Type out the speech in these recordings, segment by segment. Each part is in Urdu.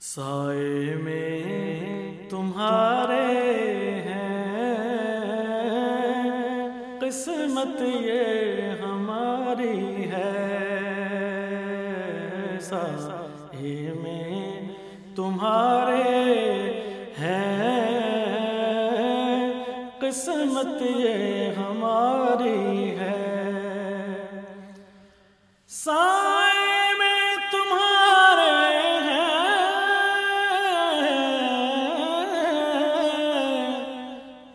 سائے میں تمہارے ہیں۔ قسمت یہ ہماری ہے۔ سائے میں تمہارے ہیں۔ قسمت یہ ہماری ہے۔ سائے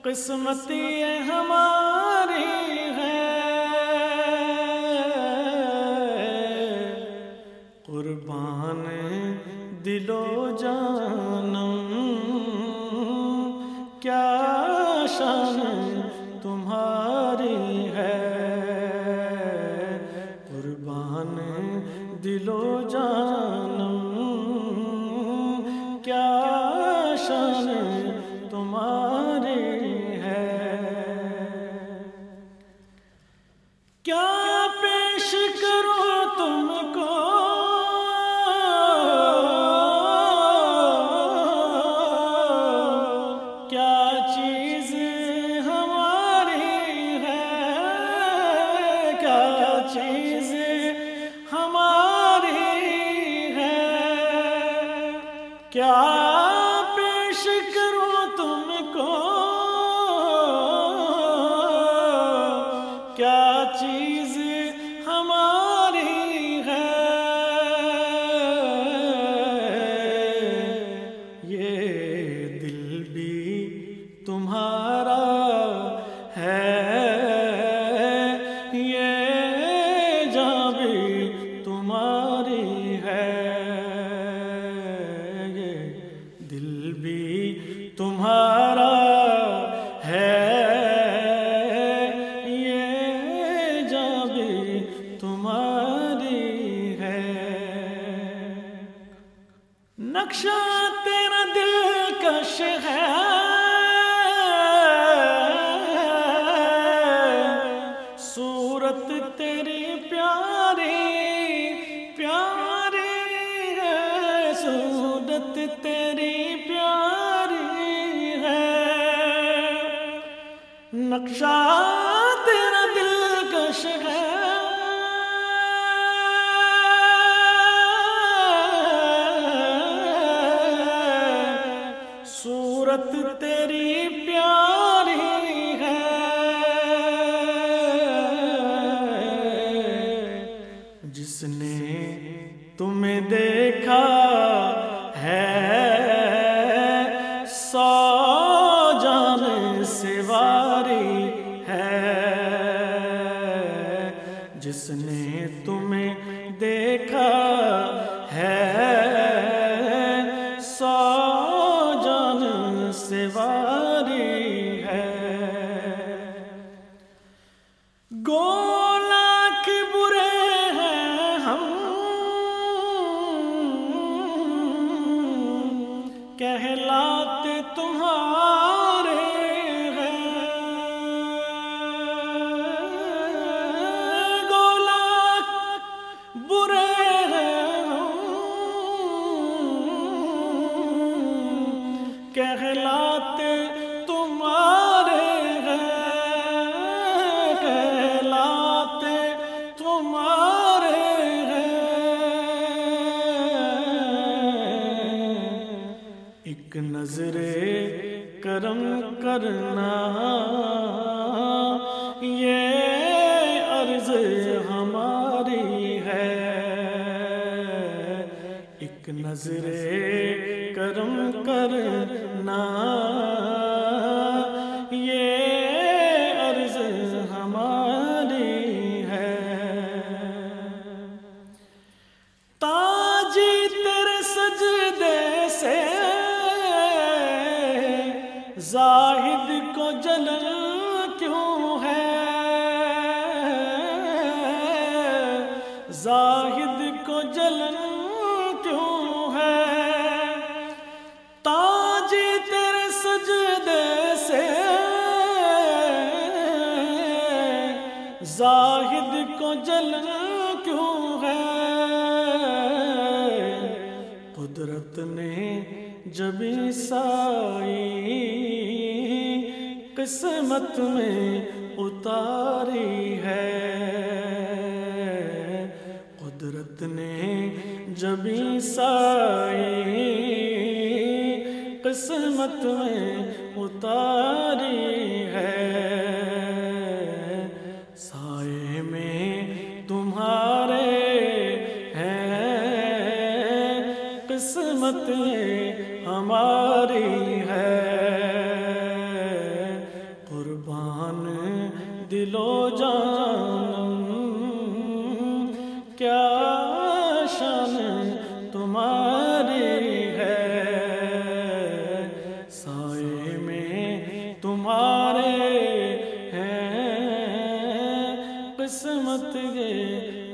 قسمتی ہماری ہے قربان دل و جانم کیا شان تمہاری ہے؟ قربان دل کیا نقشہ تیرا دل کش ہے۔ دیکھا ہے سو جان سواری ہے۔ گو کہلاتے تمہارے ہیں کہلاتے تمہارے ہیں ایک نظر کرم کرنا، یہ عرض ہماری ہے۔ ایک نظر زاہد کو جلن کیوں ہے؟ زاہد کو جلن کیوں ہے؟ تاجی تیرے سجدے سے زاہد کو جلن کیوں ہے؟ قدرت نے جب سائی قسمت میں اتاری ہے۔ قدرت نے جب سائی قسمت میں اتاری ہے۔ سائے میں تمہارے ہیں قسمت ہماری ہے۔ ہیں قسمت گے